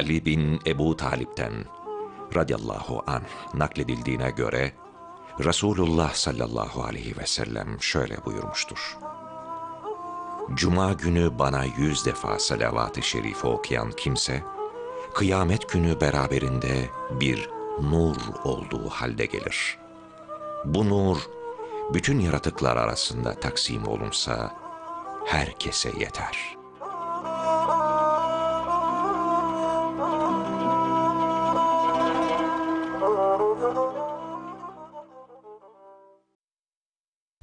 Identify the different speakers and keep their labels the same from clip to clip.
Speaker 1: Ali bin Ebu Talip'ten radıyallahu an nakledildiğine göre Resulullah sallallahu aleyhi ve sellem şöyle buyurmuştur. Cuma günü bana yüz defa salavat-ı şerife okuyan kimse, kıyamet günü beraberinde bir nur olduğu halde gelir. Bu nur, bütün yaratıklar arasında taksim olunsa, herkese yeter.''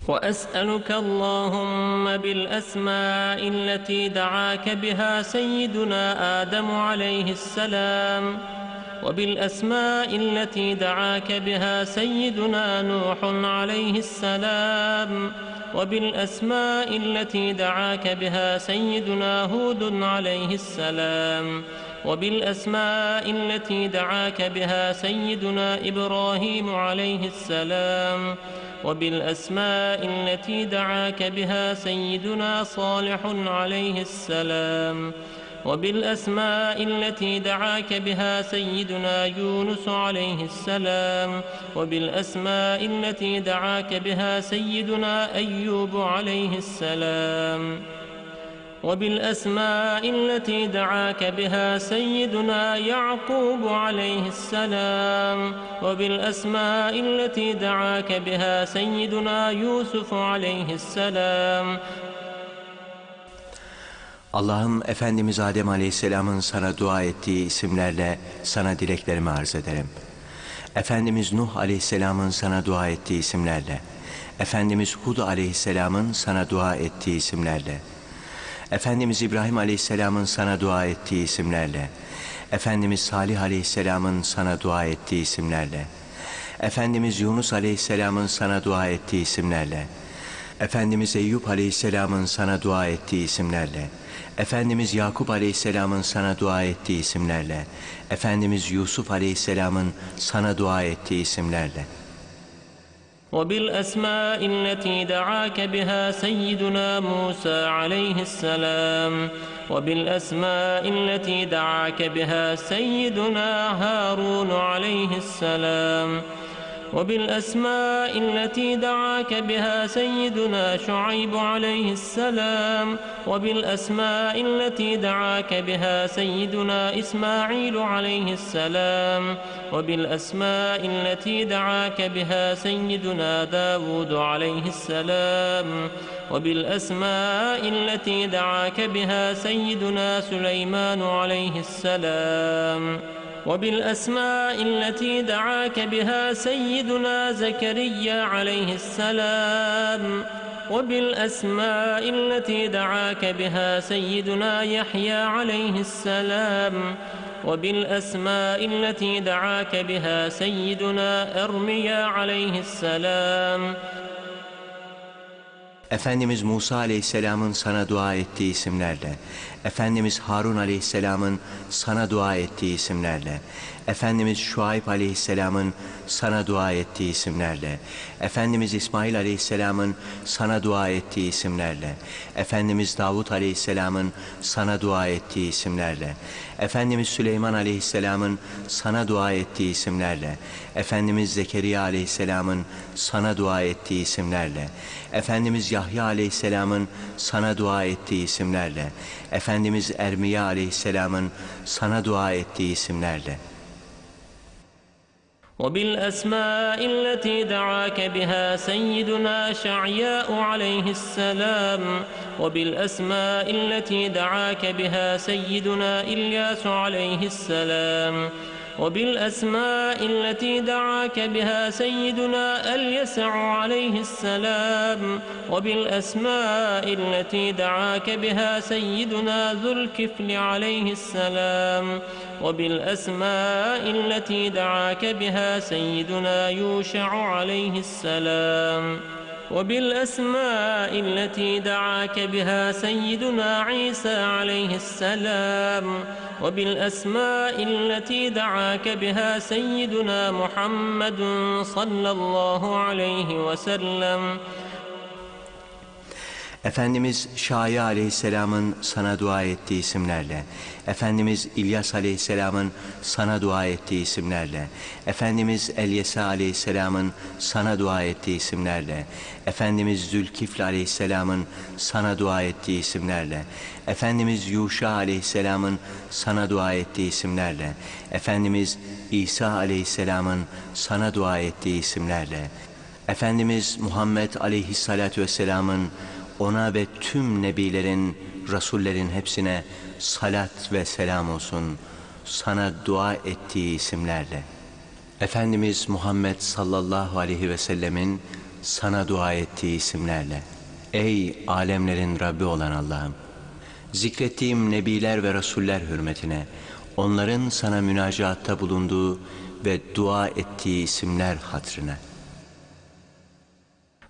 Speaker 2: وأسألك اللهم بالأسماء التي دعاك بها سيدنا آدم عليه السلام وبالأسماء التي دعاك بها سيدنا نوح عليه السلام وبالأسماء التي دعاك بها سيدنا هود عليه السلام. وبالأسماء التي دعاك بها سيدنا إبراهيم عليه السلام وبالأسماء التي دعاك بها سيدنا صالح عليه السلام وبالأسماء التي دعاك بها سيدنا يونس عليه السلام وبالأسماء التي دعاك بها سيدنا أيوب عليه السلام. وبالأسماء التي دعاك بها سيدنا يعقوب عليه السلام وبالأسماء التي دعاك بها سيدنا يوسف عليه السلام
Speaker 3: Allah'ım Efendimiz Adem Aleyhisselam'ın sana dua ettiği isimlerle sana dileklerimi arz ederim. Efendimiz Nuh Aleyhisselam'ın sana dua ettiği isimlerle, Efendimiz Hud Aleyhisselam'ın sana dua ettiği isimlerle, Efendimiz İbrahim Aleyhisselam'ın sana dua ettiği isimlerle, Efendimiz Salih Aleyhisselam'ın sana dua ettiği isimlerle, Efendimiz Yunus Aleyhisselam'ın sana dua ettiği isimlerle, Efendimiz Eyüp Aleyhisselam'ın sana dua ettiği isimlerle, Efendimiz Yakup Aleyhisselam'ın sana dua ettiği isimlerle, Efendimiz Yusuf Aleyhisselam'ın sana dua ettiği isimlerle,
Speaker 2: وبالأسماء التي دعاك بها سيدنا موسى عليه السلام وبالأسماء التي دعاك بها سيدنا هارون عليه السلام. وبالأسماء التي دعاك بها سيدنا شعيب عليه السلام وبالأسماء التي دعاك بها سيدنا إسماعيل عليه السلام وبالأسماء التي دعاك بها سيدنا داود عليه السلام وبالأسماء التي دعاك بها سيدنا سليمان عليه السلام. وبالأسماء التي دعاك بها سيدنا زكريا عليه السلام وبالأسماء التي دعاك بها سيدنا يحيى عليه السلام وبالأسماء التي دعاك بها سيدنا أرميا عليه السلام.
Speaker 3: Efendimiz Musa Aleyhisselam'ın sana dua ettiği isimlerle, Efendimiz Harun Aleyhisselam'ın sana dua ettiği isimlerle, Efendimiz Şuayb Aleyhisselam'ın sana dua ettiği isimlerle, Efendimiz İsmail Aleyhisselam'ın sana dua ettiği isimlerle, Efendimiz Davut Aleyhisselam'ın sana dua ettiği isimlerle, Efendimiz Süleyman Aleyhisselam'ın sana dua ettiği isimlerle, Efendimiz Zekeriya Aleyhisselam'ın sana dua ettiği isimlerle, Efendimiz Yahya Aleyhisselam'ın sana dua ettiği isimlerle, Efendimiz Ermiya Aleyhisselam'ın sana dua ettiği isimlerle,
Speaker 2: وبالأسماء التي دعاك بها سيدنا شعياء عليه السلام وبالأسماء التي دعاك بها سيدنا إلياس عليه السلام. وبالأسماء التي دعاك بها سيدنا اليسع عليه السلام وبالأسماء التي دعاك بها سيدنا ذو الكفل عليه السلام وبالأسماء التي دعاك بها سيدنا يوشع عليه السلام. وبالأسماء التي دعاك بها سيدنا عيسى عليه السلام وبالأسماء التي دعاك بها سيدنا محمد صلى الله عليه وسلم.
Speaker 3: Efendimiz Şaya Aleyhisselam'ın sana dua ettiği isimlerle, Efendimiz İlyas Aleyhisselam'ın sana dua ettiği isimlerle, Efendimiz Elyesa Aleyhisselam'ın sana dua ettiği isimlerle, Efendimiz Zülkifl Aleyhisselam'ın sana dua ettiği isimlerle, Efendimiz Yuşa Aleyhisselam'ın sana dua ettiği isimlerle, Efendimiz İsa Aleyhisselam'ın sana dua ettiği isimlerle, Efendimiz Muhammed Aleyhisselatü Vesselam'ın ona ve tüm nebilerin, rasullerin hepsine salat ve selam olsun sana dua ettiği isimlerle. Efendimiz Muhammed sallallahu aleyhi ve sellemin sana dua ettiği isimlerle. Ey alemlerin Rabbi olan Allah'ım! Zikrettiğim nebiler ve rasuller hürmetine, onların sana münacatta bulunduğu ve dua ettiği isimler hatrına.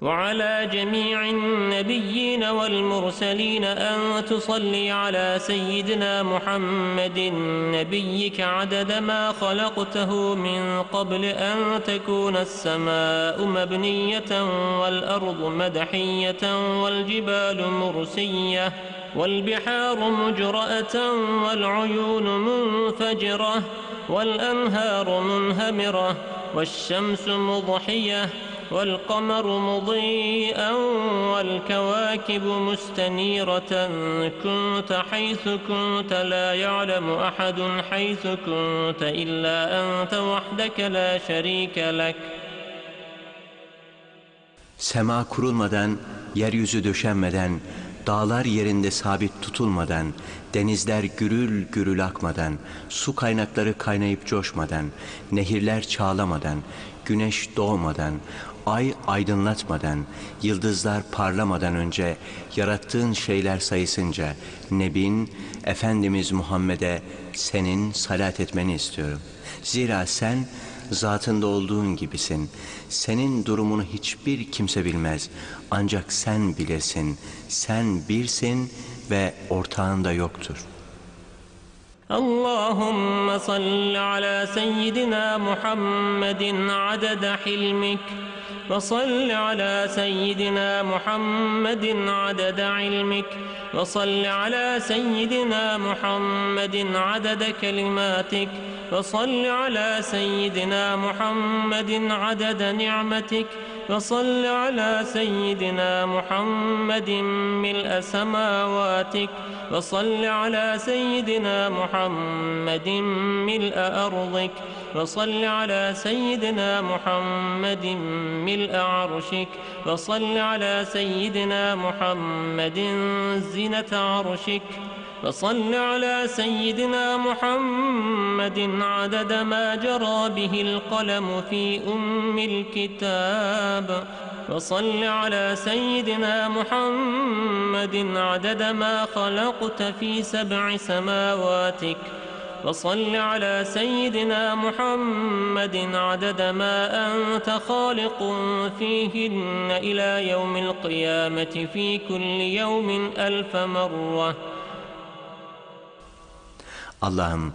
Speaker 2: وعلى جميع النبيين والمرسلين أن تصلي على سيدنا محمد نبيك عدد ما خلقته من قبل أن تكون السماء مبنية والأرض مدحية والجبال مرسية والبحار مجرأة والعيون منفجرة والأنهار منهمرة والشمس مضحية والقمر مضيئا والكواكب مستنيرة كنت حيث كنت لا يعلم أحد حيث كنت إلا أنت وحدك لا شريك لك
Speaker 3: Sema kurulmadan, yeryüzü döşenmeden, dağlar yerinde sabit tutulmadan, denizler gürül gürül akmadan, su kaynakları kaynayıp coşmadan, nehirler çağlamadan, güneş doğmadan, ay aydınlatmadan, yıldızlar parlamadan önce yarattığın şeyler sayısınca Nebin, Efendimiz Muhammed'e senin salat etmeni istiyorum. Zira sen zatında olduğun gibisin. Senin durumunu hiçbir kimse bilmez. Ancak sen bilirsin. Sen birsin ve ortağın da yoktur.
Speaker 2: اللهم صل على سيدنا محمد عدد حلمك وصل على سيدنا محمد عدد علمك. وصل على سيدنا محمد عدد كلماتك. وصل على سيدنا محمد عدد نعمتك. وصل على سيدنا محمد ملء سماواتك. وصل على سيدنا محمد ملء أرضك. وصل على سيدنا محمد ملء عرشك وصل على سيدنا محمد زنة عرشك وصل على سيدنا محمد عدد ما جرى به القلم في أم الكتاب وصل على سيدنا محمد عدد ما خلقت في سبع سماواتك. وصل على سيدنا محمد عدد ما أنت خالق فيهن إلى يوم القيامة في كل يوم ألف مرة
Speaker 3: Allah'ım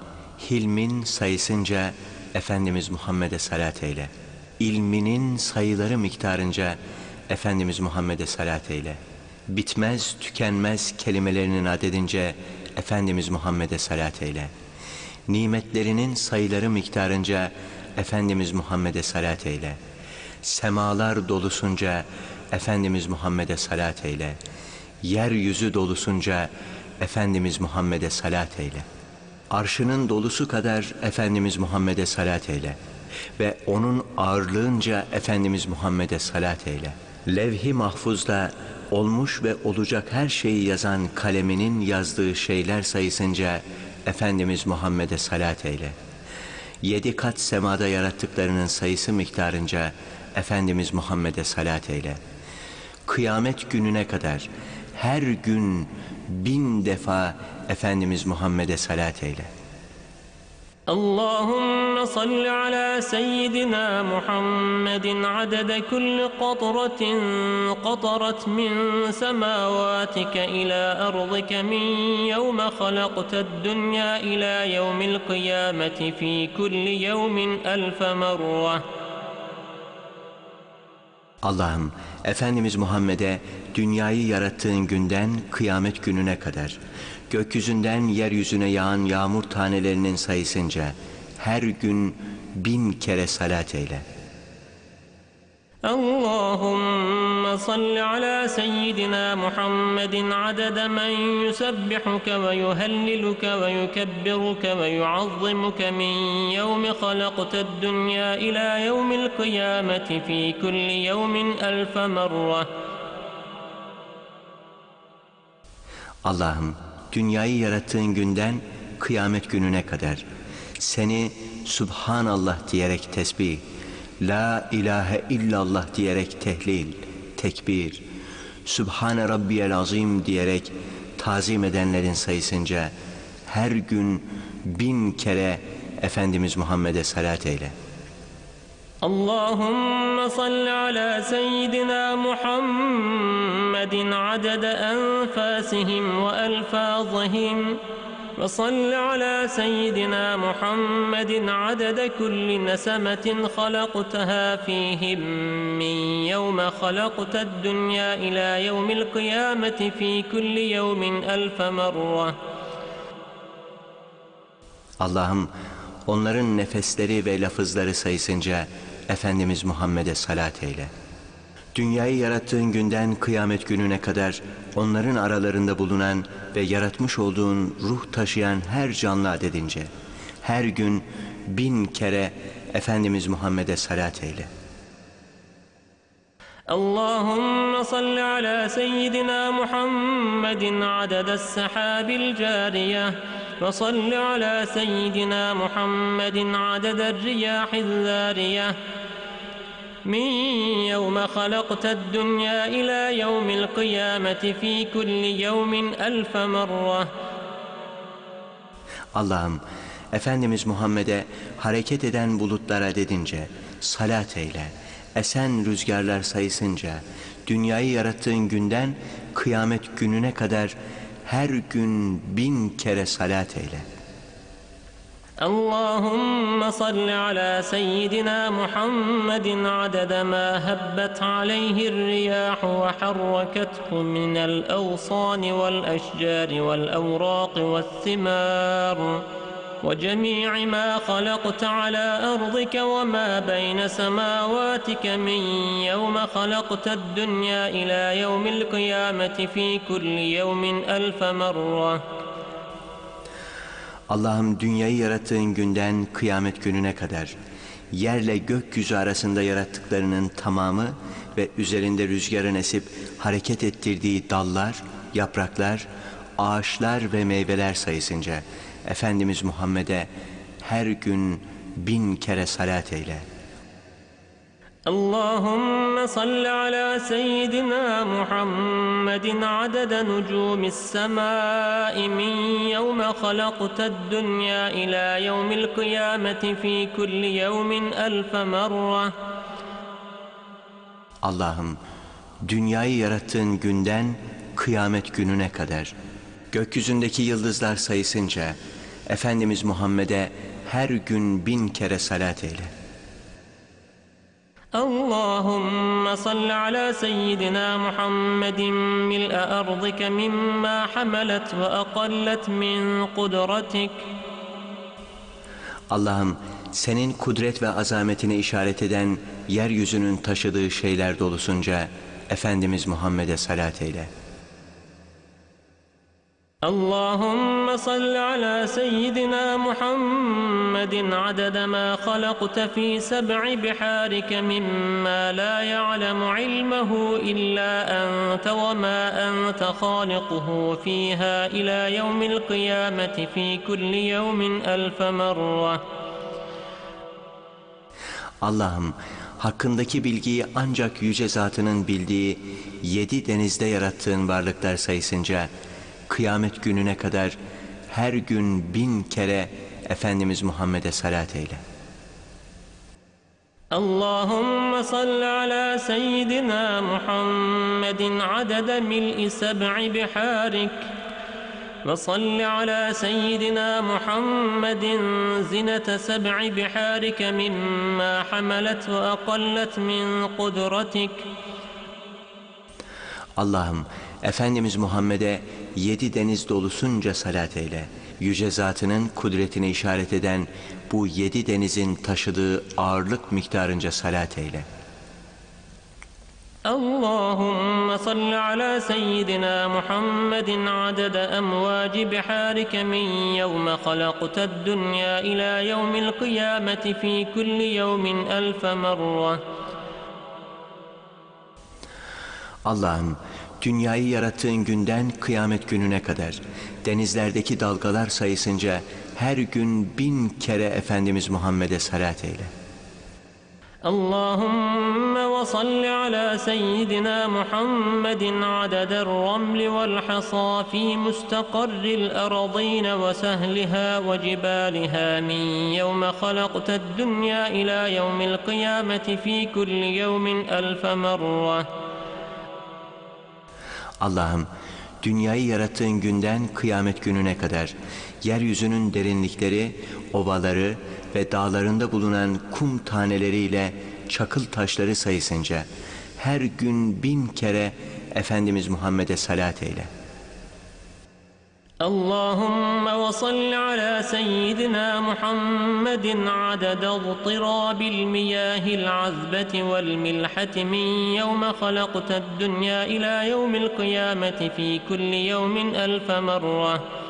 Speaker 3: hilmin sayısınca Efendimiz Muhammed'e salat eyle. İlminin sayıları miktarınca Efendimiz Muhammed'e salat eyle. Bitmez tükenmez kelimelerinin adedince Efendimiz Muhammed'e salat eyle. Nimetlerinin sayıları miktarınca Efendimiz Muhammed'e salat eyle. Semalar dolusunca Efendimiz Muhammed'e salat eyle. Yeryüzü dolusunca Efendimiz Muhammed'e salat eyle. Arşının dolusu kadar Efendimiz Muhammed'e salat eyle. Ve onun ağırlığınca Efendimiz Muhammed'e salat eyle. Levh-i mahfuzda olmuş ve olacak her şeyi yazan kaleminin yazdığı şeyler sayısınca Efendimiz Muhammed'e salat eyle. Yedi kat semada yarattıklarının sayısı miktarınca Efendimiz Muhammed'e salat eyle. Kıyamet gününe kadar her gün bin defa Efendimiz Muhammed'e salat eyle.
Speaker 2: اللهم صل على سيدنا محمد عدد كل قطرة قطرت من سماواتك إلى أرضك من يوم خلقت الدنيا إلى يوم القيامة في كل يوم ألف مرة.
Speaker 3: Allah'ım Efendimiz Muhammed'e dünyayı yarattığın günden kıyamet gününe kadar gökyüzünden yeryüzüne yağan yağmur tanelerinin sayısınca her gün bin kere salat eyle.
Speaker 2: اللهم صل على سيدنا محمد عدد من يسبحك ويهللك ويكبرك ويعظمك من يوم خلقت الدنيا إلى يوم القيامة في كل يوم ألف مرة.
Speaker 3: Allah'ım dünyayı yarattığın günden kıyamet gününe kadar seni Subhanallah diyerek tesbih, La ilahe illallah diyerek tehlil, tekbir, Sübhane Rabbiyel Azim diyerek tazim edenlerin sayısınca her gün bin kere Efendimiz Muhammed'e salat eyle.
Speaker 2: اللهم صل على سيدنا محمد عدد أنفاسهم وألفاظهم وصل على سيدنا محمد عدد كل نسمة خلقتها فيهم من يوم خلقت الدنيا إلى يوم القيامة في كل يوم ألف مرة
Speaker 3: Allah'ım onların nefesleri ve lafızları sayısınca Efendimiz Muhammed'e salat eyle. Dünyayı yarattığın günden kıyamet gününe kadar onların aralarında bulunan ve yaratmış olduğun ruh taşıyan her canlı adedince her gün bin kere Efendimiz Muhammed'e salat eyle.
Speaker 2: اللهم صل على سيدنا محمد عدد السحاب الجارية وصل على سيدنا محمد عدد الرياح الذارية من يوم خلقت الدنيا إلى يوم القيامة في كل يوم ألف مرة
Speaker 3: Allah'ım Efendimiz Muhammed'e hareket eden bulutlara dedince salat eyle. Esen rüzgarlar sayısınca dünyayı yarattığın günden kıyamet gününe kadar her gün bin kere salat eyle.
Speaker 2: اللهم صل على سيدنا محمد عدد ما هبت عليه الرياح وحركته من الأغصان والأشجار والأوراق والثمار وجميع ما خلقت على أرضك وما بين سماواتك من يوم خلقت الدنيا إلى يوم القيامة في كل يوم ألف مرة.
Speaker 3: Allah'ım dünyayı yarattığın günden kıyamet gününe kadar yerle gökyüzü arasında yarattıklarının tamamı ve üzerinde rüzgarın esip hareket ettirdiği dallar, yapraklar, ağaçlar ve meyveler sayısınca Efendimiz Muhammed'e her gün bin kere salat eyle.
Speaker 2: اللهم صل على سيدنا محمد عدد نجوم السماء من يوم خلقت الدنيا إلى يوم القيامة في كل يوم ألف مرة
Speaker 3: Allah'ım dünyayı yarattığın günden kıyamet gününe kadar gökyüzündeki yıldızlar sayısınca Efendimiz Muhammed'e her gün bin kere salat eyle.
Speaker 2: اللهم صل على سيدنا محمد ملء أرضك مما حملت وأقلت من قدرتك
Speaker 3: Allah'ım senin kudret ve azametine işaret eden yeryüzünün taşıdığı şeyler dolusunca Efendimiz Muhammed'e salat eyle.
Speaker 2: اللهم صل على سيدنا محمد عدد ما خلقت في سبع بحارك مما لا يعلم علمه إلا أنت وما أنت خالقه فيها إلى يوم القيامة في كل يوم ألف مرة.
Speaker 3: Allah'ım hakkındaki bilgiyi ancak yüce zatının bildiği yedi denizde yarattığın varlıklar sayısınca kıyamet gününe kadar her gün bin kere Efendimiz Muhammed'e salat eyle.
Speaker 2: اللهم صل على سيدنا محمد عدد ملء سبع بحارك وصل على سيدنا محمد زنة سبع بحارك مما حملت وأقلت من قدرتك
Speaker 3: Allah'ım Efendimiz Muhammed'e yedi deniz dolusunca salat eyle. Yüce Zatının kudretine işaret eden bu yedi denizin taşıdığı ağırlık miktarınca salat eyle.
Speaker 2: اللهم صل على سيدنا محمد عدد أمواج بحارك من يوم خلقت الدنيا إلى يوم القيامة في كل يوم ألف مرة
Speaker 3: Allah'ım dünyayı yarattığın günden kıyamet gününe kadar denizlerdeki dalgalar sayısınca her gün bin kere Efendimiz Muhammed'e salat eyle.
Speaker 2: Allahümme ve salli ala seyyidina Muhammedin adeder ramli vel hasa fi mustakarril eradine ve sehliha ve cibaliha min yevme halakted dünya ila yevmil kıyameti fi kulli yevmin elfe merrah.
Speaker 3: Allah'ım dünyayı yarattığın günden kıyamet gününe kadar yeryüzünün derinlikleri, ovaları ve dağlarında bulunan kum taneleriyle çakıl taşları sayısınca her gün bin kere Efendimiz Muhammed'e salat eyle.
Speaker 2: اللهم وصل على سيدنا محمد عدد اضطراب المياه العذبة والملحة من يوم خلقت الدنيا إلى يوم القيامة في كل يوم ألف مرة.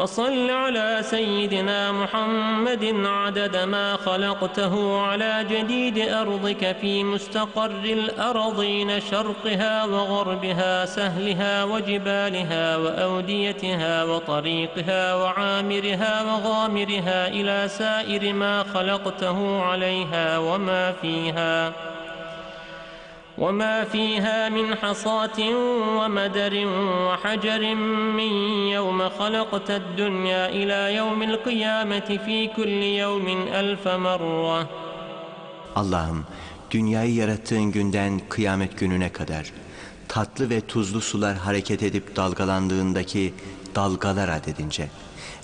Speaker 2: وصل على سيدنا محمد عدد ما خلقته على جديد أرضك في مستقر الأرضين شرقها وغربها سهلها وجبالها وأوديتها وطريقها وعامرها وغامرها إلى سائر ما خلقته عليها وما فيها وما فيها من حصاة ومدر وحجر من يوم خلقت الدنيا إلى يوم القيامة في كل يوم ألف مرة
Speaker 3: Allah'ım dünyayı yarattığın günden kıyamet gününe kadar tatlı ve tuzlu sular hareket edip dalgalandığındaki dalgalar adedince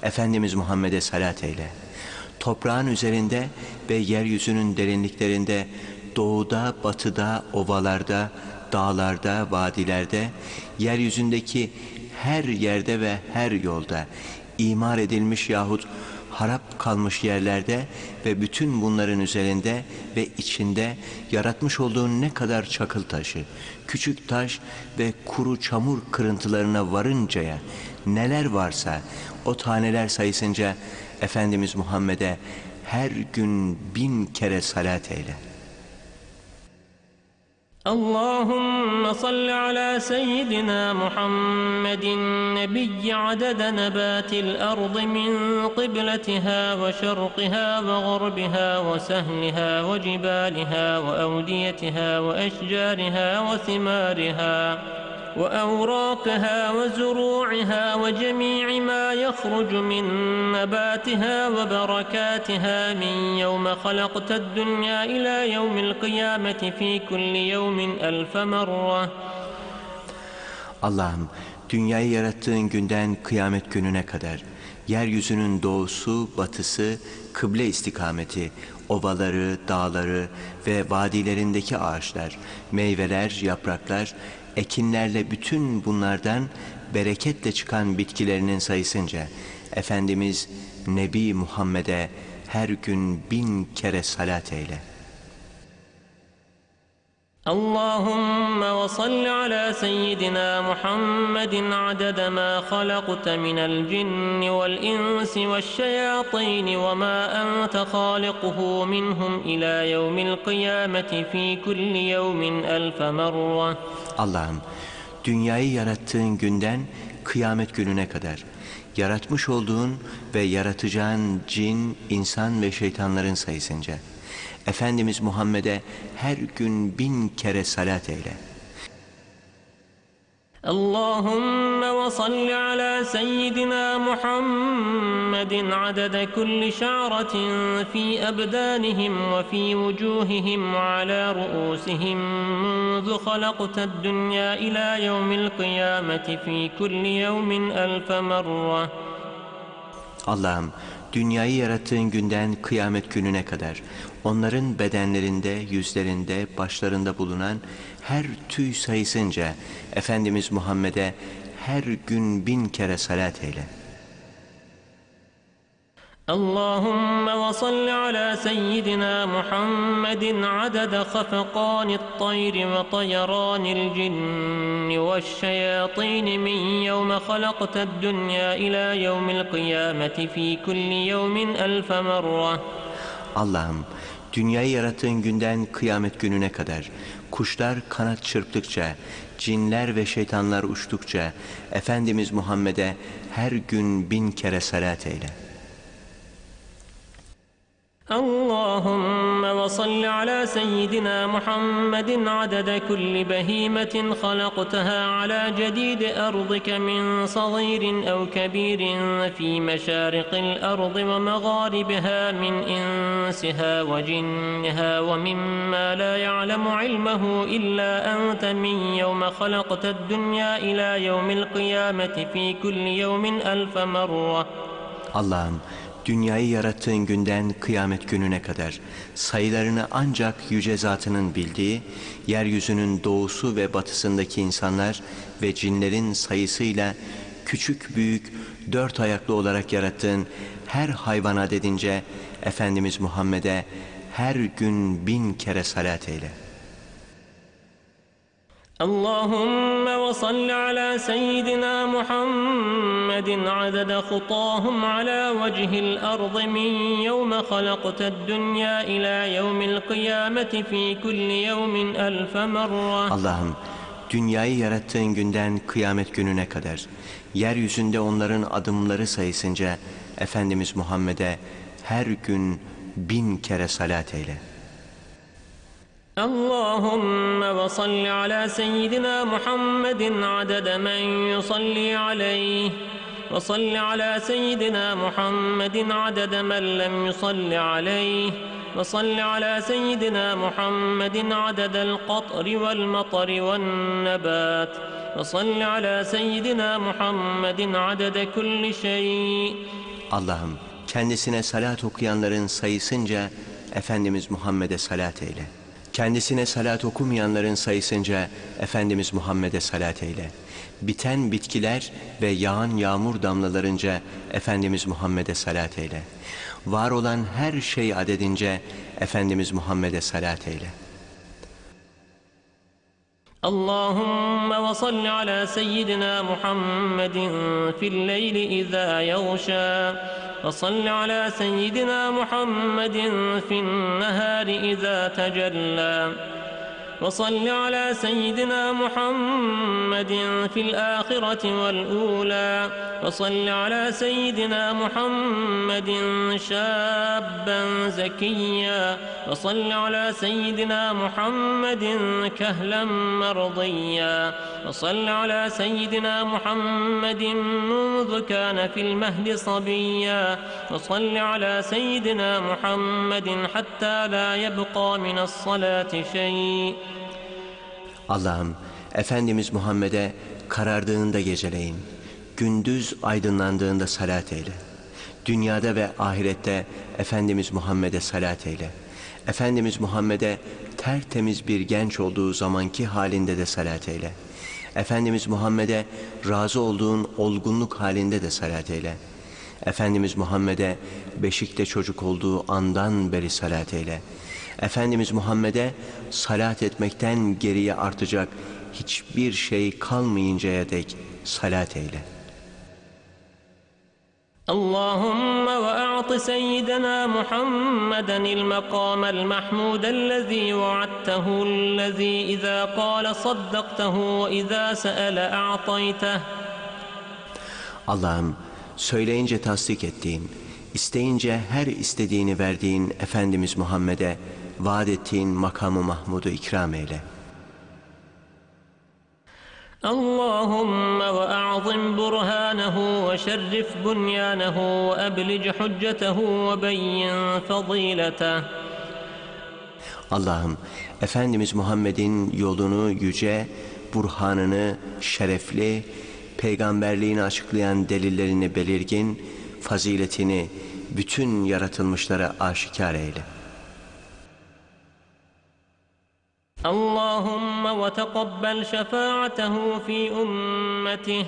Speaker 3: Efendimiz Muhammed'e salat eyle. Toprağın üzerinde ve yeryüzünün derinliklerinde doğuda, batıda, ovalarda, dağlarda, vadilerde, yeryüzündeki her yerde ve her yolda imar edilmiş yahut harap kalmış yerlerde ve bütün bunların üzerinde ve içinde yaratmış olduğun ne kadar çakıl taşı, küçük taş ve kuru çamur kırıntılarına varıncaya neler varsa o taneler sayısınca Efendimiz Muhammed'e her gün bin kere salat eyle.
Speaker 2: اللهم صل على سيدنا محمد النبي عدد نبات الأرض من قبلتها وشرقها وغربها وسهلها وجبالها وأوديتها وأشجارها وثمارها وأوراقها وزروعها وجميع ما يخرج من نباتها وبركاتها من يوم خلقت الدنيا إلى يوم القيامة في كل يوم ألف مرة
Speaker 3: Allah'ım dünyayı yarattığın günden kıyamet gününe kadar yeryüzünün doğusu, batısı, kıble istikameti, ovaları, dağları ve vadilerindeki ağaçlar, meyveler, yapraklar, ekinlerle bütün bunlardan bereketle çıkan bitkilerinin sayısınca Efendimiz Nebi Muhammed'e her gün bin kere salat eyle.
Speaker 2: اللهم وصل على سيدنا محمد عدد ما خلقت من الجن والإنس والشياطين وما أنت خالقه منهم إلى يوم القيامة في كل يوم ألف مرة
Speaker 3: Allah'ım dünyayı yarattığın günden kıyamet gününe kadar yaratmış olduğun ve yaratacağın cin, insan ve şeytanların sayısınca Efendimiz Muhammed'e her gün bin kere salat eyle.
Speaker 2: Allahümme ve salli ala seyyidina Muhammedin adede kulli şa'ratin fi ebdanihim ve fi vucuhihim ve ala ruusihim munzu halakted dünya ila yevmil kıyameti fi kulli yevmin elfe merra.
Speaker 3: Allah'ım dünyayı yarattığın günden kıyamet gününe kadar onların bedenlerinde, yüzlerinde, başlarında bulunan her tüy sayısınca Efendimiz Muhammed'e her gün bin kere salat eyle.
Speaker 2: اللهم وصل على سيدنا محمد عدد خفقان الطير وطيران الجن والشياطين من يوم خلقت الدنيا إلى يوم القيامة في كل يوم ألف مرة
Speaker 3: Allah'ım dünyayı yarattığın günden kıyamet gününe kadar kuşlar kanat çırptıkça, cinler ve şeytanlar uçtukça Efendimiz Muhammed'e her gün bin kere salat eyle.
Speaker 2: اللهم وصل على سيدنا محمد عدد كل بهيمة خلقتها على جديد أرضك من صغير أو كبير في مشارق الأرض ومغاربها من إنسها وجنها ومما لا يعلم علمه إلا أنت من يوم خلقت الدنيا إلى يوم القيامة في كل يوم ألف مرة.
Speaker 3: Allah'ım dünyayı yarattığın günden kıyamet gününe kadar sayılarını ancak yüce zatının bildiği, yeryüzünün doğusu ve batısındaki insanlar ve cinlerin sayısıyla küçük büyük dört ayaklı olarak yarattığın her hayvan adedince Efendimiz Muhammed'e her gün bin kere salat eyle.
Speaker 2: اللهم وصل على سيدنا محمد عدد خطاهم على وجه الأرض من يوم خلقت الدنيا إلى يوم القيامة في كل يوم ألف مرة
Speaker 3: Allah'ım dünyayı yarattığın günden kıyamet gününe kadar yeryüzünde onların adımları sayısınca Efendimiz Muhammed'e her gün bin kere salat eyle.
Speaker 2: اللهم وصل على سيدنا محمد عدد من يصلي عليه وصل على سيدنا محمد عدد من لم يصل عليه وصل على سيدنا محمد عدد القطر والمطر والنبات وصل على سيدنا محمد عدد كل شيء
Speaker 3: Allah'ım kendisine salat okuyanların sayısınca Efendimiz Muhammed'e salat eyle. Kendisine salat okumayanların sayısınca Efendimiz Muhammed'e salat eyle. Biten bitkiler ve yağan yağmur damlalarınca Efendimiz Muhammed'e salat eyle. Var olan her şey adedince Efendimiz Muhammed'e salat eyle.
Speaker 2: اللهم وصل على سيدنا محمد في الليل إذا يغشى وصل على سيدنا محمد في النهار إذا تجلى. وصل على سيدنا محمد في الآخرة والأولى. وصل على سيدنا محمد شابا زكيا. وصل على سيدنا محمد كهلا مرضيا. وصل على سيدنا محمد منذ كان في المهد صبيا. وصل على سيدنا محمد حتى لا يبقى من الصلاة شيء.
Speaker 3: Allah'ım Efendimiz Muhammed'e karardığında geceleyin, gündüz aydınlandığında salat eyle. Dünyada ve ahirette Efendimiz Muhammed'e salat eyle. Efendimiz Muhammed'e tertemiz bir genç olduğu zamanki halinde de salat eyle. Efendimiz Muhammed'e razı olduğun olgunluk halinde de salat eyle. Efendimiz Muhammed'e beşikte çocuk olduğu andan beri salat eyle. Efendimiz Muhammed'e salat etmekten geriye artacak hiçbir şey kalmayıncaya dek salat eyle.
Speaker 2: اللهم وأعط سيدنا محمدا المقام المحمود الذي وعدته الذي إذا قال صدقته وإذا سأل أعطيته
Speaker 3: Allah'ım söyleyince tasdik ettiğin, isteyince her istediğini verdiğin Efendimiz Muhammed'e vaat ettiğin makamı Mahmud'u ikram eyle.
Speaker 2: اللهم وأعظم برهانه وشرف بنيانه وأبلج حجته وبين فضيلته
Speaker 3: Allah'ım Efendimiz Muhammed'in yolunu yüce, burhanını şerefli, peygamberliğini açıklayan delillerini belirgin, faziletini bütün yaratılmışlara aşikar eyle.
Speaker 2: اللهم وتقبل شفاعته في أمته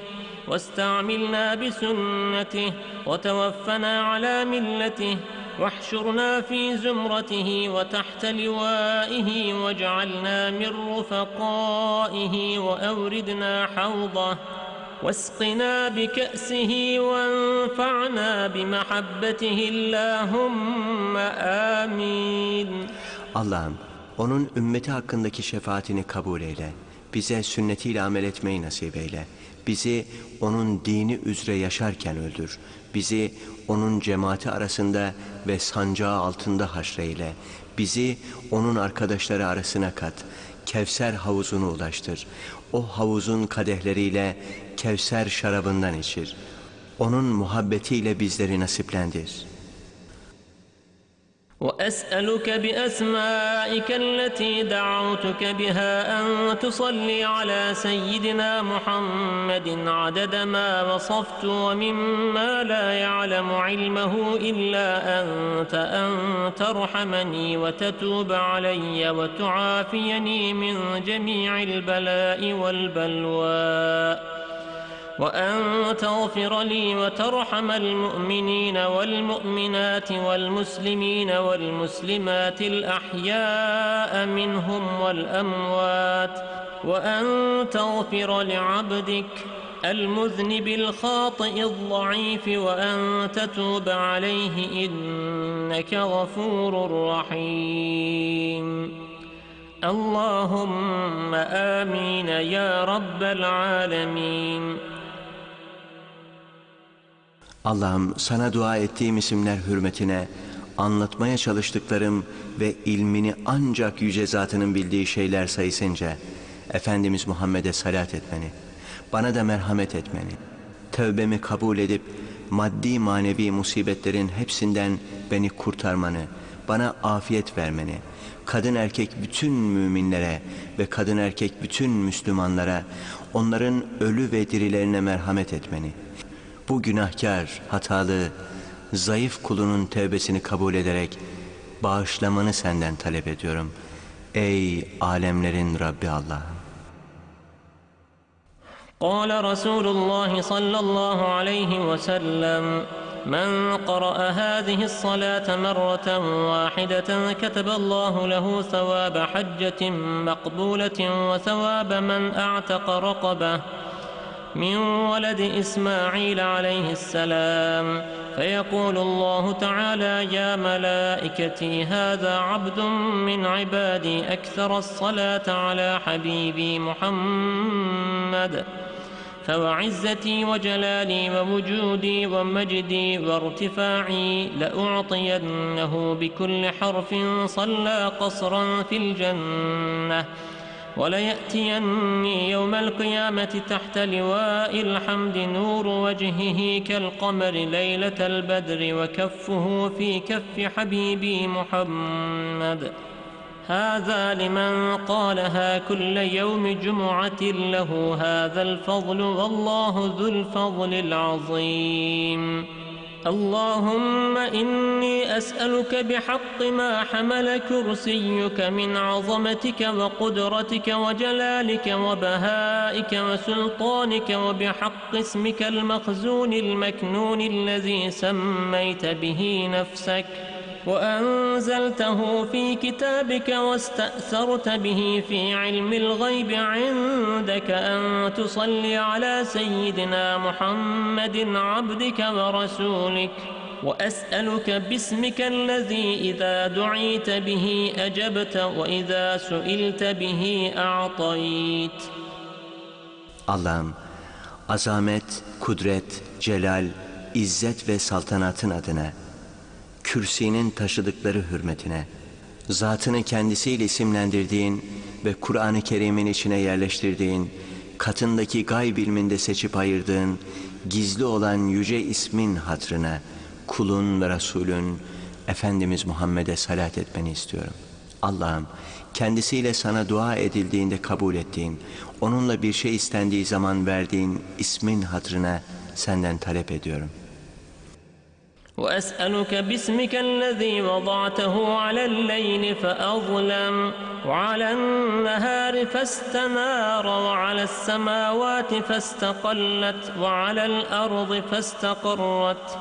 Speaker 2: واستعملنا بسنته وتوفنا على ملته واحشرنا في زمرته وتحت لوائه واجعلنا من رفقائه وأوردنا حوضه واسقنا بكأسه وانفعنا بمحبته اللهم آمين
Speaker 3: Allah'ım onun ümmeti hakkındaki şefaatini kabul eyle. Bize sünnetiyle amel etmeyi nasip eyle. Bizi onun dini üzere yaşarken öldür. Bizi onun cemaati arasında ve sancağı altında haşreyle. Bizi onun arkadaşları arasına kat. Kevser havuzunu ulaştır. O havuzun kadehleriyle Kevser şarabından içir. Onun muhabbetiyle bizleri nasiplendir.''
Speaker 2: وأسألك بأسمائك التي دعوتك بها أن تصلي على سيدنا محمد عدد ما وصفت ومما لا يعلم علمه إلا أنت أن ترحمني وتتوب علي وتعافيني من جميع البلاء والبلوى وأن تغفر لي وترحم المؤمنين والمؤمنات والمسلمين والمسلمات الأحياء منهم والأموات وأن تغفر لعبدك المذنب الخاطئ الضعيف وأن تتوب عليه إنك غفور رحيم. اللهم آمين يا رب العالمين.
Speaker 3: Allah'ım sana dua ettiğim isimler hürmetine anlatmaya çalıştıklarım ve ilmini ancak yüce zatının bildiği şeyler sayısınca Efendimiz Muhammed'e salat etmeni, bana da merhamet etmeni, tövbemi kabul edip maddi manevi musibetlerin hepsinden beni kurtarmanı, bana afiyet vermeni, kadın erkek bütün müminlere ve kadın erkek bütün Müslümanlara onların ölü ve dirilerine merhamet etmeni.'' bu günahkar, hatalı, zayıf kulunun tevbesini kabul ederek bağışlamanı senden talep ediyorum. Ey alemlerin Rabbi Allah'ım.
Speaker 2: قال رسول الله صلى الله عليه وسلم من قرأ هذه الصلاة مرة واحدة كتب الله له ثواب حجة مقبولة وثواب من أعتق رقبه من ولد إسماعيل عليه السلام فيقول الله تعالى يا ملائكتي هذا عبد من عبادي أكثر الصلاة على حبيبي محمد. فوعزتي وجلالي ووجودي ومجدي وارتفاعي لأعطينه بكل حرف صلى قصرا في الجنة. وليأتيني يوم القيامة تحت لواء الحمد نور وجهه كالقمر ليلة البدر وكفه في كف حبيبي محمد. هذا لمن قالها كل يوم جمعة له هذا الفضل والله ذو الفضل العظيم. اللهم إني أسألك بحق ما حمل كرسيك من عظمتك وقدرتك وجلالك وبهائك وسلطانك وبحق اسمك المخزون المكنون الذي سميت به نفسك. وأنزلته في كتابك واستأثرت به في علم الغيب عندك أن تصلي على سيدنا محمد عبدك ورسولك. وأسألك باسمك الذي إذا دعيت به أجبت وإذا سئلت به أعطيت.
Speaker 3: Allah'ım azamet, kudret, celal, izzet ve saltanatın adına kürsinin taşıdıkları hürmetine, zatını kendisiyle isimlendirdiğin ve Kur'an-ı Kerim'in içine yerleştirdiğin katındaki gayb ilminde seçip ayırdığın gizli olan yüce ismin hatrına kulun ve Resulün Efendimiz Muhammed'e salat etmeni istiyorum. Allah'ım kendisiyle sana dua edildiğinde kabul ettiğin, onunla bir şey istendiği zaman verdiğin ismin hatrına senden talep ediyorum.
Speaker 2: وأسألك باسمك الذي وضعته على الليل فأظلم وعلى النهار فاستنار وعلى السماوات فاستقلت وعلى الأرض فاستقرت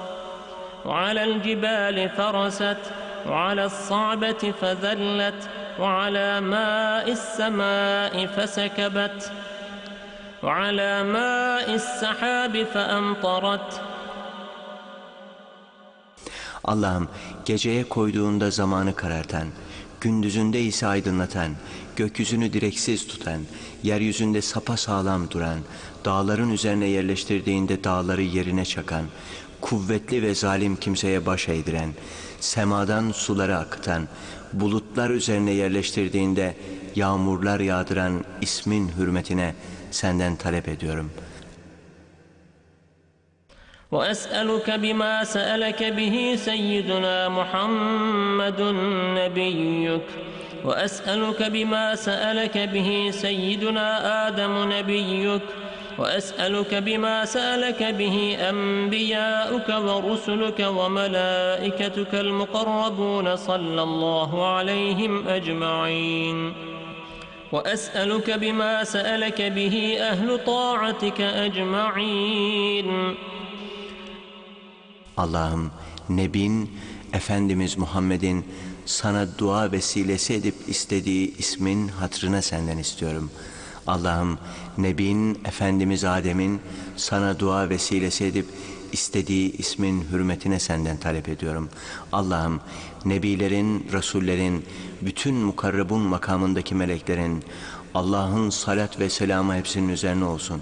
Speaker 2: وعلى الجبال فرست وعلى الصعبة فذلت وعلى ماء السماء فسكبت وعلى ماء السحاب فأمطرت
Speaker 3: Allah'ım geceye koyduğunda zamanı karartan, gündüzünde ise aydınlatan, gökyüzünü direksiz tutan, yeryüzünde sapa sağlam duran, dağların üzerine yerleştirdiğinde dağları yerine çakan, kuvvetli ve zalim kimseye baş eğdiren, semadan suları akıtan, bulutlar üzerine yerleştirdiğinde yağmurlar yağdıran ismin hürmetine senden talep ediyorum.''
Speaker 2: وأسألك بما سألك به سيدنا محمد نبيك وأسألك بما سألك به سيدنا آدم نبيك. وأسألك بما سألك به أنبياؤك ورسلك وملائكتك المقربون صلى الله عليهم أجمعين. وأسألك بما سألك به أهل طاعتك أجمعين.
Speaker 3: Allah'ım Nebin Efendimiz Muhammed'in sana dua vesilesi edip istediği ismin hatrına senden istiyorum. Allah'ım Nebin Efendimiz Adem'in sana dua vesilesi edip istediği ismin hürmetine senden talep ediyorum. Allah'ım Nebilerin, Resullerin, bütün mukarrabun makamındaki meleklerin, Allah'ın salat ve selamı hepsinin üzerine olsun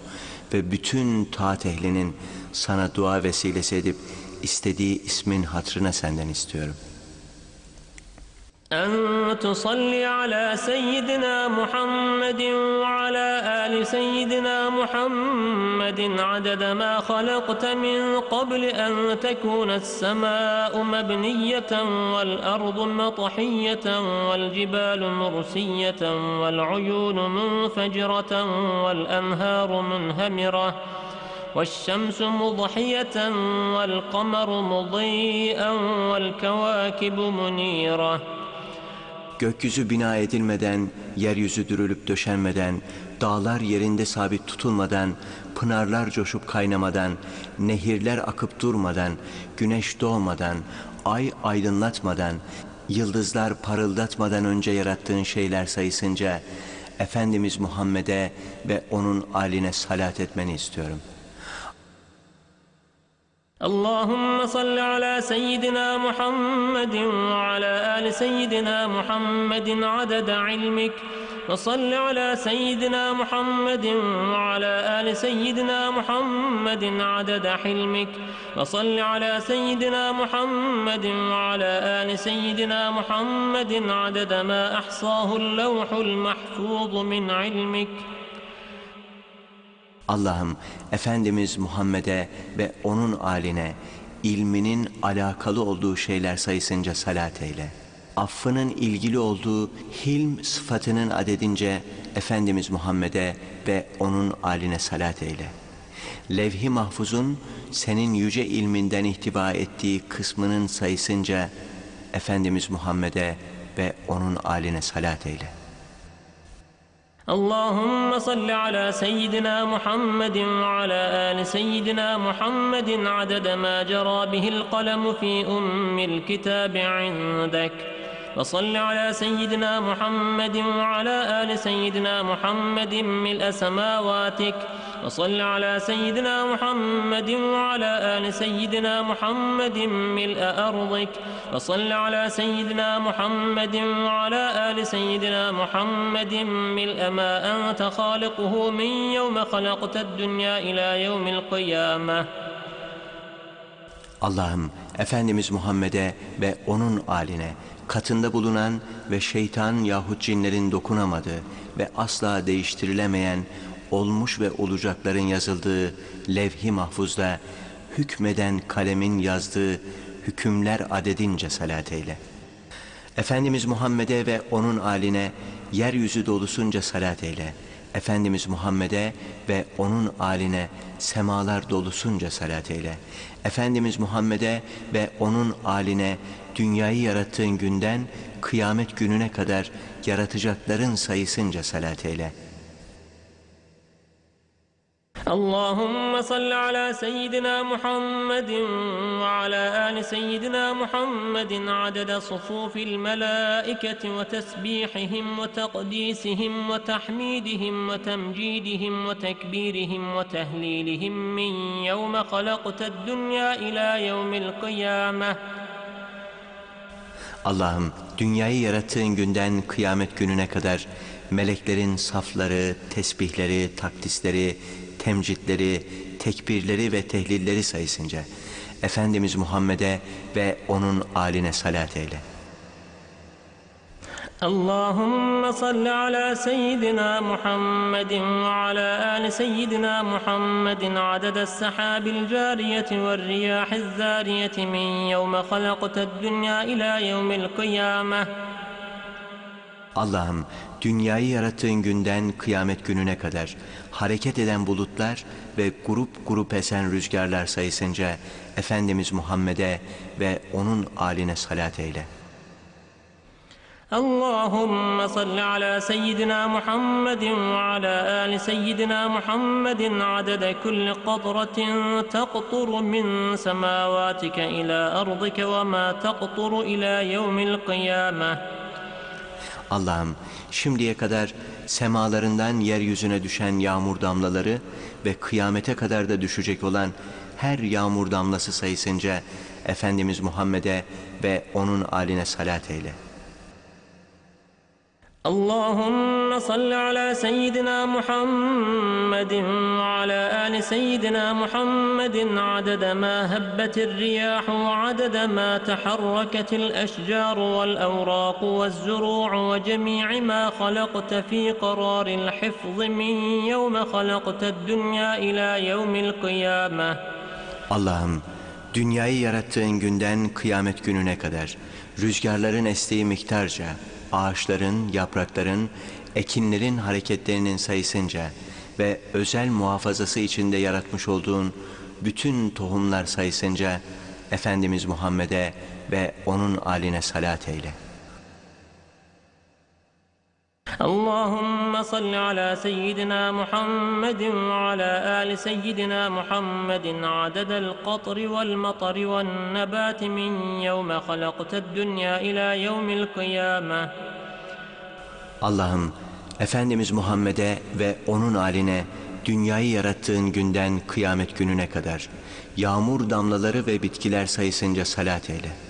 Speaker 3: ve bütün taat ehlinin sana dua vesilesi edip istediği ismin hatrına senden istiyorum.
Speaker 2: أن تصلي على سيدنا محمد وعلى آل سيدنا محمد عدد ما خلقت من قبل أن تكون السماء مبنية والأرض مطحية والجبال مرسية والعيون منفجرة والأنهار منهمرة والشمس مضحية والقمر مضيئا والكواكب منيرة
Speaker 3: Gökyüzü bina edilmeden, yeryüzü dürülüp döşenmeden, dağlar yerinde sabit tutulmadan, pınarlar coşup kaynamadan, nehirler akıp durmadan, güneş doğmadan, ay aydınlatmadan, yıldızlar parıldatmadan önce yarattığın şeyler sayısınca Efendimiz Muhammed'e ve onun aline salat etmeni istiyorum.''
Speaker 2: اللهم صل على سيدنا محمد وعلى آل سيدنا محمد عدد علمك وصل على سيدنا محمد وعلى آل سيدنا محمد عدد حلمك وصل على سيدنا محمد وعلى آل سيدنا محمد عدد ما أحصاه اللوح المحفوظ من علمك.
Speaker 3: Allah'ım Efendimiz Muhammed'e ve onun aline ilminin alakalı olduğu şeyler sayısınca salat eyle. Affının ilgili olduğu hilm sıfatının adedince Efendimiz Muhammed'e ve onun aline salat eyle. Levh-i mahfuzun senin yüce ilminden ihtiva ettiği kısmının sayısınca Efendimiz Muhammed'e ve onun aline salat eyle.
Speaker 2: اللهم صل على سيدنا محمد وعلى آل سيدنا محمد عدد ما جرى به القلم في أم الكتاب عندك. وصل على سيدنا محمد وعلى آل سيدنا محمد ملء سماواتك وصل على سيدنا محمد وعلى آل سيدنا محمد ملء أرضك وصل على سيدنا محمد وعلى آل سيدنا محمد ملء ما أنت خالقه من يوم خلقت الدنيا إلى يوم القيامة
Speaker 3: Allah'ım Efendimiz Muhammed'e ve onun aline katında bulunan ve şeytan yahut cinlerin dokunamadığı ve asla değiştirilemeyen olmuş ve olacakların yazıldığı levh-i mahfuzda hükmeden kalemin yazdığı hükümler adedince salat eyle. Efendimiz Muhammed'e ve onun aline yeryüzü dolusunca salat eyle. Efendimiz Muhammed'e ve onun aline semalar dolusunca salat eyle. Efendimiz Muhammed'e ve onun aline dünyayı yarattığın günden kıyamet gününe kadar yaratacakların sayısınca salat eyle.
Speaker 2: اللهم صل على سيدنا محمد وعلى آل سيدنا محمد عدد صفوف الملائكة وتسبيحهم وتقديسهم وتحميدهم وتمجيدهم وتكبيرهم وتهليلهم من يوم خلقت الدنيا إلى يوم القيامة
Speaker 3: Allah'ım dünyayı yarattığın günden kıyamet gününe kadar meleklerin safları, tesbihleri, takdisleri, temcitleri, tekbirleri ve tehlilleri sayısınca Efendimiz Muhammed'e ve onun aline salat eyle.
Speaker 2: اللهم صل على سيدنا محمد وعلى آل سيدنا محمد عدد السحاب الجارية والرياح الزارية من يوم خلقت الدنيا إلى يوم القيامة
Speaker 3: Allah'ım dünyayı yarattığın günden kıyamet gününe kadar hareket eden bulutlar ve grup grup esen rüzgarlar sayısınca Efendimiz Muhammed'e ve onun aline salat eyle.
Speaker 2: اللهم صل على سيدنا محمد وعلى آل سيدنا محمد عدد كل قطرة تقطر من سماواتك إلى أرضك وما تقطر إلى يوم القيامة
Speaker 3: Allah'ım şimdiye kadar semalarından yeryüzüne düşen yağmur damlaları ve kıyamete kadar da düşecek olan her yağmur damlası sayısınca Efendimiz Muhammed'e ve onun aline salat eyle.
Speaker 2: اللهم صل على سيدنا محمد وعلى آل سيدنا محمد عدد ما هبت الرياح وعدد ما تحركت الأشجار والأوراق والزروع وجميع ما خلقت في قرار الحفظ من يوم خلقت الدنيا إلى يوم القيامة.
Speaker 3: Allah'ım dünyayı yarattığın günden kıyamet gününe kadar rüzgarların estiği miktarca, ağaçların, yaprakların, ekinlerin hareketlerinin sayısınca ve özel muhafazası içinde yaratmış olduğun bütün tohumlar sayısınca Efendimiz Muhammed'e ve onun aline salat eyle.
Speaker 2: اللهم صل على سيدنا محمد وعلى آل سيدنا محمد عدد القطر والمطر والنبات من يوم خلقت الدنيا إلى يوم القيامة
Speaker 3: Allah'ım Efendimiz Muhammed'e ve onun aline dünyayı yarattığın günden kıyamet gününe kadar yağmur damlaları ve bitkiler sayısınca salat eyle.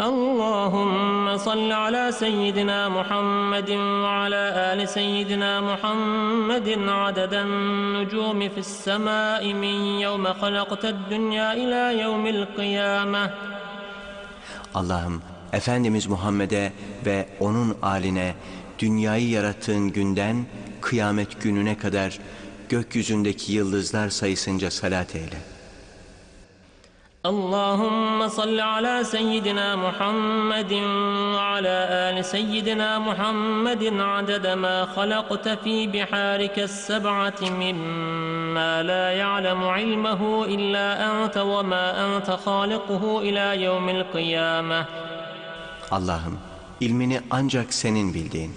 Speaker 2: اللهم صل على سيدنا محمد وعلى آل سيدنا محمد عدد النجوم في السماء من يوم خلقت الدنيا إلى يوم القيامة
Speaker 3: Allah'ım Efendimiz Muhammed'e ve onun aline dünyayı yarattığın günden kıyamet gününe kadar gökyüzündeki yıldızlar sayısınca salat eyle.
Speaker 2: اللهم صل على سيدنا محمد وعلى آل سيدنا محمد عدد ما خلقت في بحارك السبعة مما لا يعلم علمه إلا أنت وما أنت خالقه إلى يوم القيامة
Speaker 3: Allah'ım ilmini ancak senin bildiğin,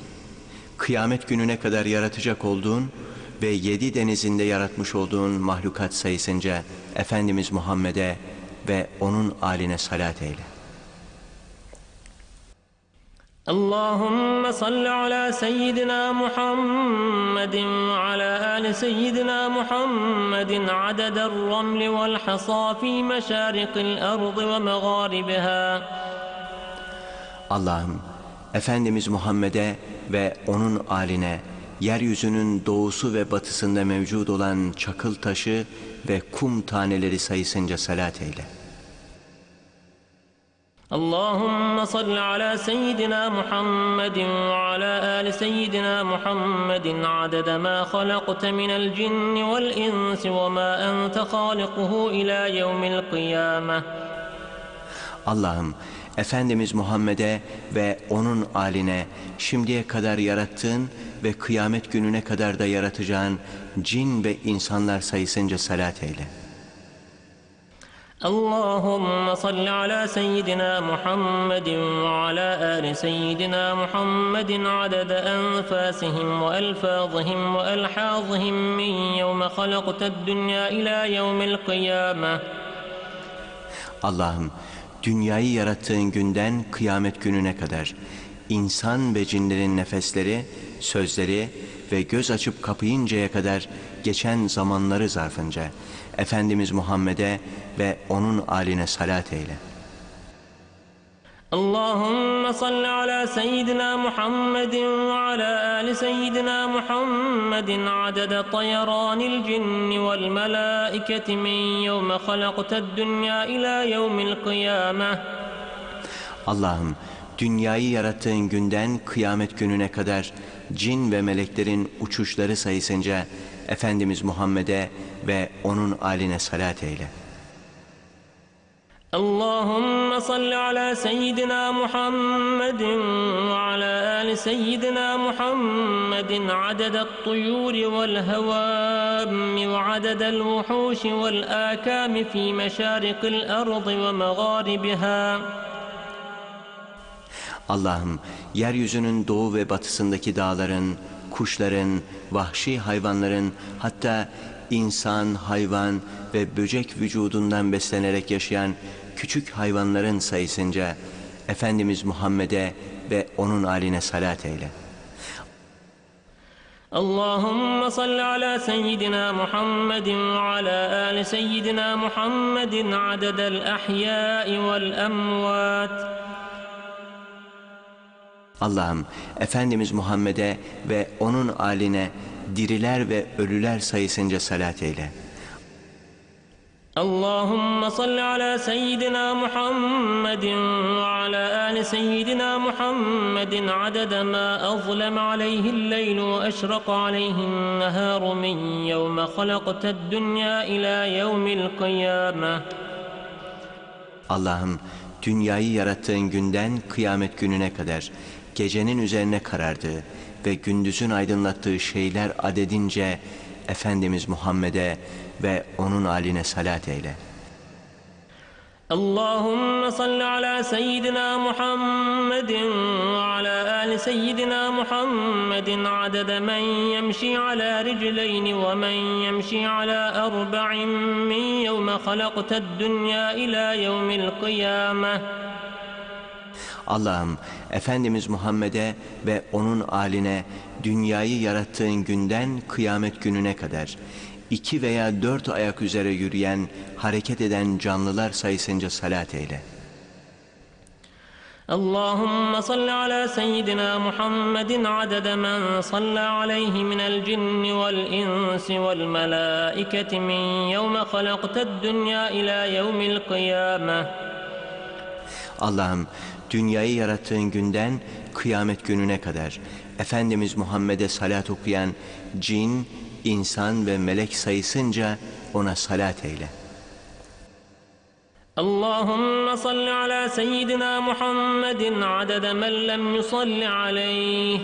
Speaker 3: kıyamet gününe kadar yaratacak olduğun ve yedi denizinde yaratmış olduğun mahlukat sayısınca Efendimiz Muhammed'e ve onun aline salat eyle.
Speaker 2: اللهم صل على سيدنا محمد وعلى آل سيدنا محمد عدد الرمل والحصى في مشارق الأرض ومغاربها
Speaker 3: Allah'ım Efendimiz Muhammed'e ve onun aline yeryüzünün doğusu ve batısında mevcut olan çakıl taşı ve kum taneleri sayısınca salat eyle.
Speaker 2: اللهم صل على سيدنا محمد وعلى آل سيدنا محمد عدد ما خلقت من الجن والإنس وما أنت خالقه إلى يوم القيامة
Speaker 3: Allah'ım Efendimiz Muhammed'e ve onun aline şimdiye kadar yarattığın ve kıyamet gününe kadar da yaratacağın cin ve insanlar sayısınca salat eyle.
Speaker 2: اللهم صل على سيدنا محمد وعلى آل سيدنا محمد عدد أنفاسهم وألفاظهم وألحاظهم من يوم خلقت الدنيا إلى يوم القيامة
Speaker 3: Allah'ım dünyayı yarattığın günden kıyamet gününe kadar insan ve cinlerin nefesleri, sözleri ve göz açıp kapayıncaya kadar geçen zamanları zarfınca Efendimiz Muhammed'e ve onun aline salat eyle.
Speaker 2: اللهم صل على سيدنا محمد وعلى آل سيدنا محمد عدد طيران الجن والملائكة من يوم خلقت الدنيا إلى يوم القيامة
Speaker 3: Allah'ım dünyayı yarattığın günden kıyamet gününe kadar cin ve meleklerin uçuşları sayısınca Efendimiz Muhammed'e ve onun aline salat eyle.
Speaker 2: اللهم صل على سيدنا محمد وعلى آل سيدنا محمد عدد الطيور والهوام وعدد الوحوش والآكام في مشارق الأرض ومغاربها
Speaker 3: Allah'ım yeryüzünün doğu ve batısındaki dağların, kuşların, vahşi hayvanların hatta insan, hayvan ve böcek vücudundan beslenerek yaşayan küçük hayvanların sayısınca Efendimiz Muhammed'e ve onun aline salat eyle.
Speaker 2: اللهم صل على سيدنا محمد وعلى آل سيدنا محمد عدد الأحياء والأموات
Speaker 3: Allah'ım Efendimiz Muhammed'e ve onun aline diriler ve ölüler sayısınca salat eyle.
Speaker 2: اللهم صل على سيدنا محمد وعلى آل سيدنا محمد عدد ما أظلم عليه الليل وأشرق عليه النهار من يوم خلقت الدنيا إلى يوم القيامة
Speaker 3: Allah'ım dünyayı yarattığın günden kıyamet gününe kadar gecenin üzerine karardığı ve gündüzün aydınlattığı şeyler adedince Efendimiz Muhammed'e ve onun aline salat eyle.
Speaker 2: اللهم صل على سيدنا محمد وعلى آل سيدنا محمد عدد من يمشي على رجلين ومن يمشي على أربع من يوم خلقت الدنيا إلى يوم القيامة
Speaker 3: Allah'ım Efendimiz Muhammed'e ve onun aline dünyayı yarattığın günden kıyamet gününe kadar iki veya dört ayak üzere yürüyen, hareket eden canlılar sayısınca salat eyle.
Speaker 2: اللهم صل على سيدنا محمد عدد من صلى عليه من الجن والإنس والملائكة من يوم خلقت الدنيا إلى يوم القيامة
Speaker 3: Allah'ım dünyayı yarattığın günden kıyamet gününe kadar Efendimiz Muhammed'e salat okuyan cin, insan ve melek sayısınca ona salat eyle.
Speaker 2: اللهم صل على سيدنا محمد عدد من لم يصل عليه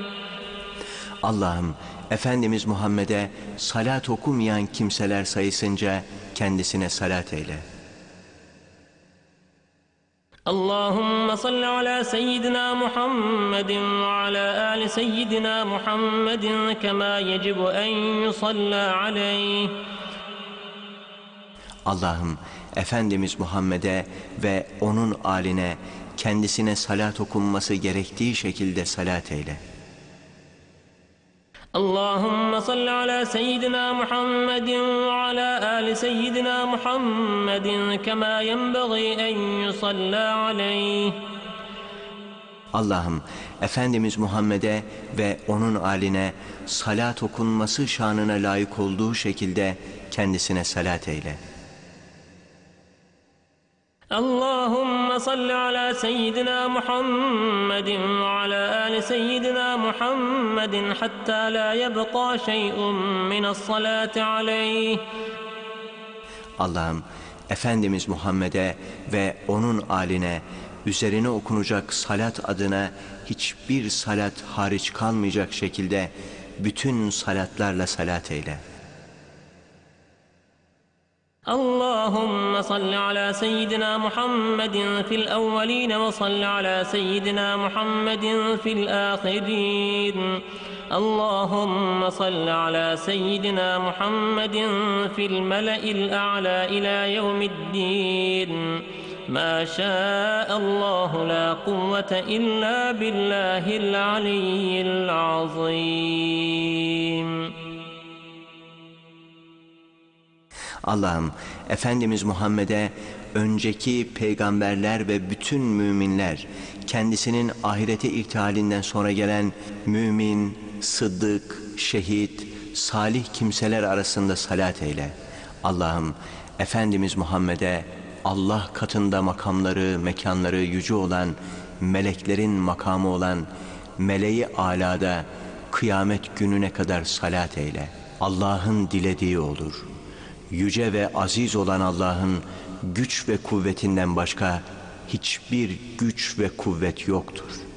Speaker 3: Allah'ım Efendimiz Muhammed'e salat okumayan kimseler sayısınca kendisine salat eyle.
Speaker 2: اللهم صل على سيدنا محمد وعلى آل سيدنا محمد كما يجب أن يصلى عليه
Speaker 3: Allah'ım Efendimiz Muhammed'e ve onun aline kendisine salat okunması gerektiği şekilde salat eyle.
Speaker 2: اللهم صل على سيدنا محمد وعلى آل سيدنا محمد كما ينبغي أن يصلى عليه
Speaker 3: Allah'ım Efendimiz Muhammed'e ve onun aline salat okunması şanına layık olduğu şekilde kendisine salat eyle.
Speaker 2: اللهم صل على سيدنا محمد وعلى آل سيدنا محمد حتى لا يبقى شيء من الصلاة عليه
Speaker 3: Allah'ım Efendimiz Muhammed'e ve onun aline üzerine okunacak salat adına hiçbir salat hariç kalmayacak şekilde bütün salatlarla salat eyle.
Speaker 2: اللهم صل على سيدنا محمد في الأولين وصل على سيدنا محمد في الآخرين. اللهم صل على سيدنا محمد في الملأ الأعلى إلى يوم الدين. ما شاء الله لا قوة إلا بالله العلي العظيم.
Speaker 3: Allah'ım Efendimiz Muhammed'e önceki peygamberler ve bütün müminler kendisinin ahirete irtihalinden sonra gelen mümin, sıddık, şehit, salih kimseler arasında salat eyle. Allah'ım Efendimiz Muhammed'e Allah katında makamları, mekanları yüce olan, meleklerin makamı olan meleği alada kıyamet gününe kadar salat eyle. Allah'ın dilediği olur. Yüce ve aziz olan Allah'ın güç ve kuvvetinden başka hiçbir güç ve kuvvet yoktur.''